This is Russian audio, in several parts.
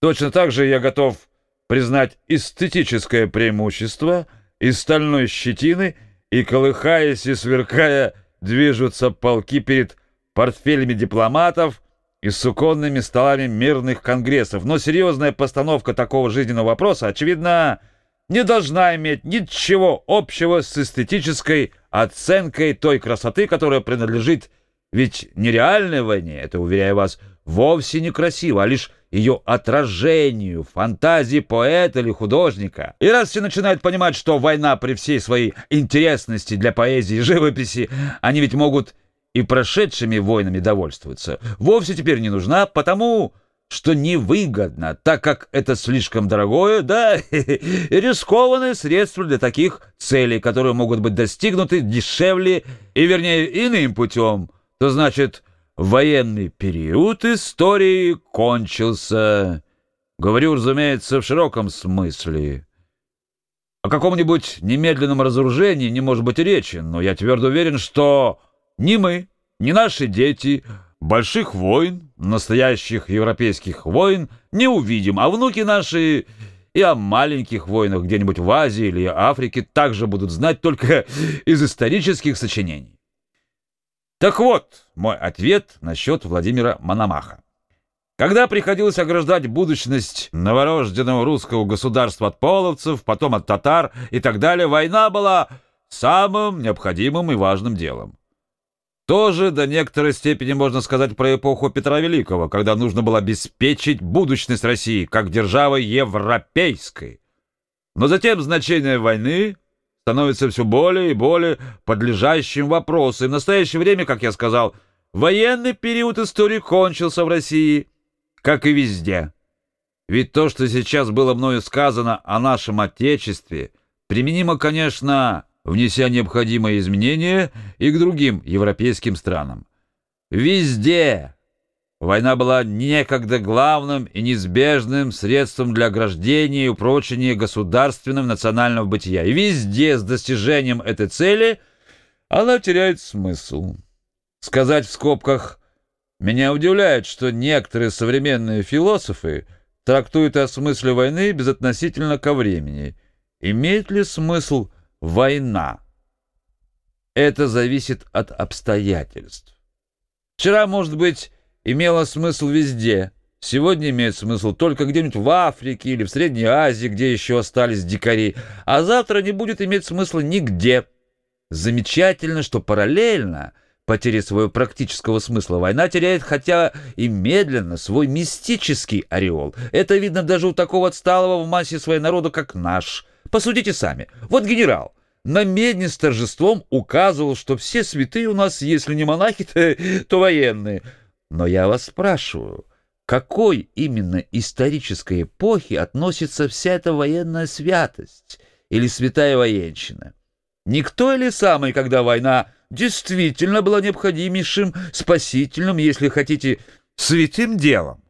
Точно так же я готов признать эстетическое преимущество из стальной щетины и, колыхаясь и сверкая, движутся полки перед портфелями дипломатов и суконными столами мирных конгрессов. Но серьезная постановка такого жизненного вопроса, очевидно, не должна иметь ничего общего с эстетической оценкой той красоты, которая принадлежит ведь нереальной войне, это, уверяю вас, вовсе не красиво, а лишь ее отражению, фантазии поэта или художника. И раз все начинают понимать, что война при всей своей интересности для поэзии и живописи, они ведь могут и прошедшими войнами довольствоваться, вовсе теперь не нужна, потому что невыгодно, так как это слишком дорогое, да, и рискованное средство для таких целей, которые могут быть достигнуты дешевле и, вернее, иным путем, то значит военный период истории кончился. Говорю, разумеется, в широком смысле. О каком-нибудь немедленном разоружении не может быть речи, но я твердо уверен, что ни мы, ни наши дети больших войн, настоящих европейских войн не увидим, а внуки наши и о маленьких войнах где-нибудь в Азии или Африке также будут знать только из исторических сочинений. Так вот, мой ответ насчет Владимира Мономаха. Когда приходилось ограждать будущность новорожденного русского государства от половцев, потом от татар и так далее, война была самым необходимым и важным делом. Тоже до некоторой степени можно сказать про эпоху Петра Великого, когда нужно было обеспечить будущность России как державы европейской. Но затем значение войны становится все более и более подлежащим вопросу. И в настоящее время, как я сказал, военный период истории кончился в России, как и везде. Ведь то, что сейчас было мною сказано о нашем Отечестве, применимо, конечно, внеся необходимые изменения и к другим европейским странам. Везде Война была некогда главным и неизбежным средством для ограждения и упрочения государственного национального бытия. И везде с достижением этой цели она теряет смысл. Сказать в скобках «Меня удивляет, что некоторые современные философы трактуют о смысле войны безотносительно ко времени. Имеет ли смысл война?» Это зависит от обстоятельств. Вчера, может быть, имело смысл везде. Сегодня имеет смысл только где-нибудь в Африке или в Средней Азии, где еще остались дикари, а завтра не будет иметь смысла нигде. Замечательно, что параллельно потере своего практического смысла война теряет хотя и медленно свой мистический ореол. Это видно даже у такого отсталого в массе своей народа, как наш. Посудите сами. Вот генерал на медне с торжеством указывал, что все святые у нас, если не монахи, то военные — но я вас спрашиваю, какой именно исторической эпохе относится вся эта военная святость или святая военщина? Никто или самый, когда война действительно была необходимейшим, спасительным, если хотите, святым делом?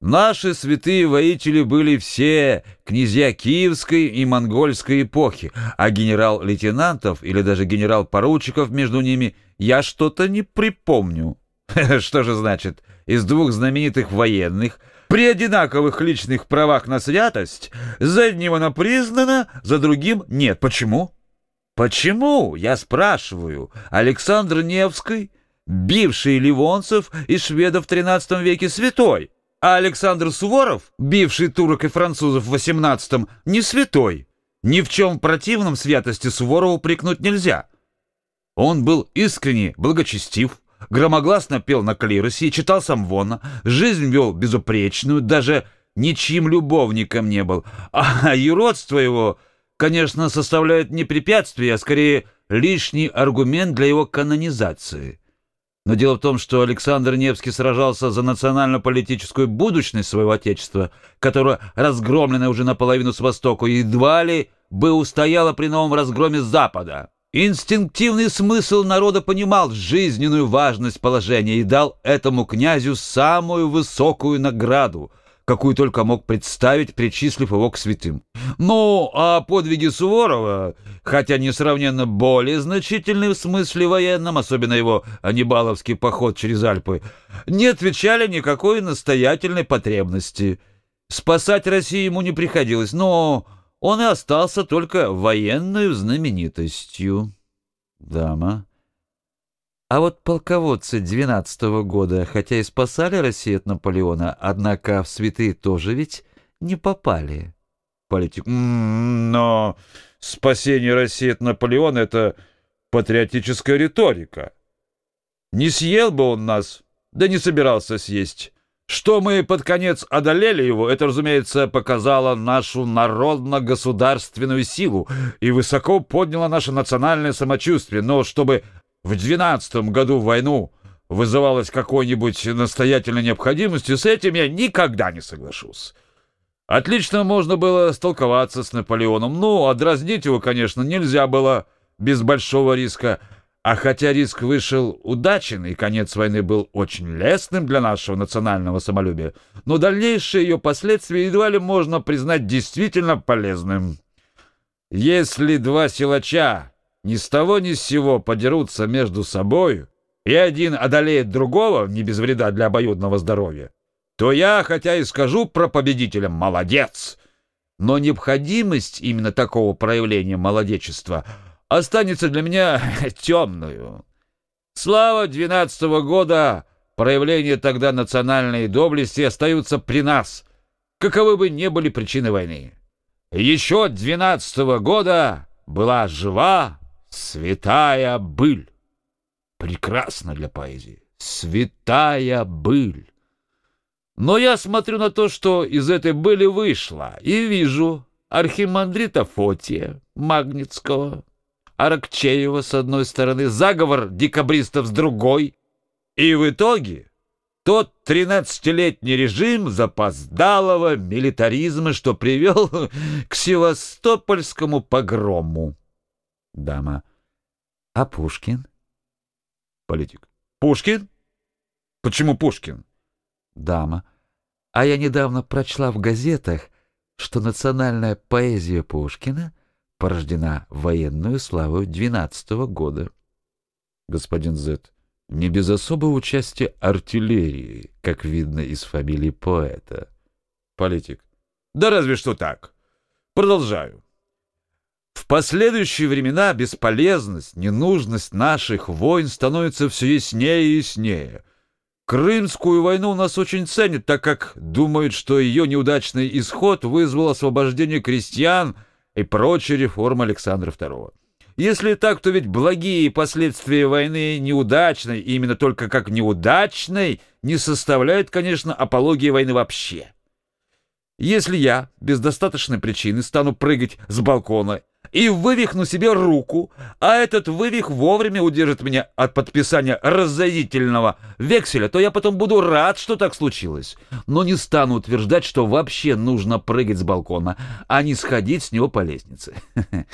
Наши святые воители были все князья Киевской и Монгольской эпохи, а генерал-лейтенантов или даже генерал-поручиков между ними я что-то не припомню. Что же значит, из двух знаменитых военных, при одинаковых личных правах на святость, за одним она признана, за другим нет. Почему? Почему, я спрашиваю, Александр Невский, бивший ливонцев и шведов в XIII веке святой, а Александр Суворов, бивший турок и французов в XVIII, не святой? Ни в чем противном святости Суворову прикнуть нельзя. Он был искренне благочестив, громогласно пел на клиросе и читал самвона, жизнь вел безупречную, даже ничьим любовником не был, а юродство его, конечно, составляет не препятствие, а скорее лишний аргумент для его канонизации. Но дело в том, что Александр Невский сражался за национально-политическую будущность своего отечества, которая, разгромленная уже наполовину с востока, едва ли бы устояла при новом разгроме Запада. Инстинктивный смысл народа понимал жизненную важность положения и дал этому князю самую высокую награду, какую только мог представить, причислив его к святым. Ну, а подвиги Суворова, хотя несравненно более значительны в смысле военном, особенно его Аннибаловский поход через Альпы, не отвечали никакой настоятельной потребности. Спасать Россию ему не приходилось, но он и остался только военной знаменитостью. Дама. А вот полководцы двенадцатого года, хотя и спасали Россию от Наполеона, однако в святые тоже ведь не попали. Политик. Но спасение России от Наполеона — это патриотическая риторика. Не съел бы он нас, да не собирался съесть. Что мы под конец одолели его, это, разумеется, показало нашу народно-государственную силу и высоко подняло наше национальное самочувствие. Но чтобы в двенадцатом году войну вызывалась какой-нибудь настоятельной необходимостью, с этим я никогда не соглашусь. Отлично можно было столковаться с Наполеоном. Ну, а дразнить его, конечно, нельзя было без большого риска. А хотя риск вышел удачен, и конец войны был очень лестным для нашего национального самолюбия, но дальнейшие ее последствия едва ли можно признать действительно полезным. Если два силача ни с того ни с сего подерутся между собой, и один одолеет другого, не без вреда для обоюдного здоровья, то я, хотя и скажу про победителя «молодец», но необходимость именно такого проявления молодечества останется для меня темную. Слава двенадцатого года, проявления тогда национальной доблести остаются при нас, каковы бы ни были причины войны. Еще двенадцатого года была жива святая быль. Прекрасно для поэзии. Святая быль. Но я смотрю на то, что из этой были вышло, и вижу архимандрита Фотия, Магнитского, Аракчеева с одной стороны, заговор декабристов с другой, и в итоге тот тринадцатилетний режим запоздалого милитаризма, что привел к севастопольскому погрому. Дама. А Пушкин? Политик. Пушкин? Почему Пушкин? Дама. А я недавно прочла в газетах, что национальная поэзия Пушкина порождена военную славой двенадцатого года. Господин З. Не без особого участия артиллерии, как видно из фамилии поэта. Политик. Да разве что так. Продолжаю. В последующие времена бесполезность, ненужность наших войн становится все яснее и яснее. Крымскую войну у нас очень ценят, так как думают, что ее неудачный исход вызвал освобождение крестьян и прочие реформы Александра II. Если так, то ведь благие последствия войны неудачной, и именно только как неудачной, не составляют, конечно, апологии войны вообще. Если я без достаточной причины стану прыгать с балкона и вывихну себе руку, а этот вывих вовремя удержит меня от подписания разорительного векселя, то я потом буду рад, что так случилось. Но не стану утверждать, что вообще нужно прыгать с балкона, а не сходить с него по лестнице.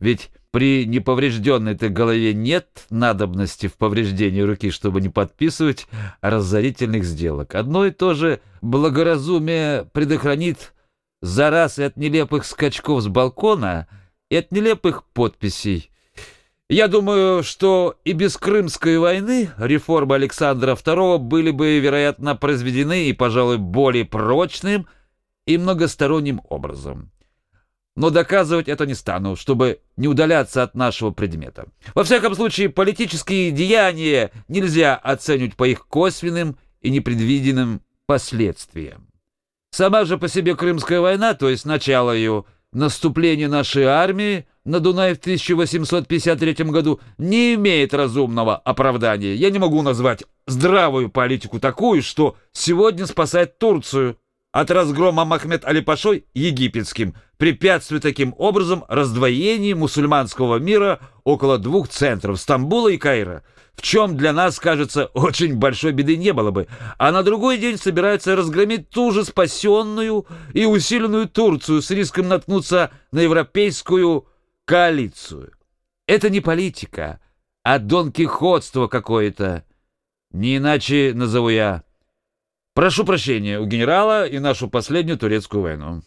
Ведь при неповрежденной-то голове нет надобности в повреждении руки, чтобы не подписывать разорительных сделок. Одно и то же благоразумие предохранит за раз и от нелепых скачков с балкона — и от нелепых подписей. Я думаю, что и без Крымской войны реформы Александра II были бы, вероятно, произведены и, пожалуй, более прочным и многосторонним образом. Но доказывать это не стану, чтобы не удаляться от нашего предмета. Во всяком случае, политические деяния нельзя оценивать по их косвенным и непредвиденным последствиям. Сама же по себе Крымская война, то есть начало ее, наступление нашей армии на Дунай в 1853 году не имеет разумного оправдания. Я не могу назвать здравую политику такую, что сегодня спасает Турцию от разгрома Махмед Али-Пашой египетским, препятствуя таким образом раздвоению мусульманского мира около двух центров – Стамбула и Каира – в чем для нас, кажется, очень большой беды не было бы, а на другой день собираются разгромить ту же спасенную и усиленную Турцию с риском наткнуться на европейскую коалицию. Это не политика, а донкихотство какое-то, не иначе назову я. Прошу прощения у генерала и нашу последнюю турецкую войну.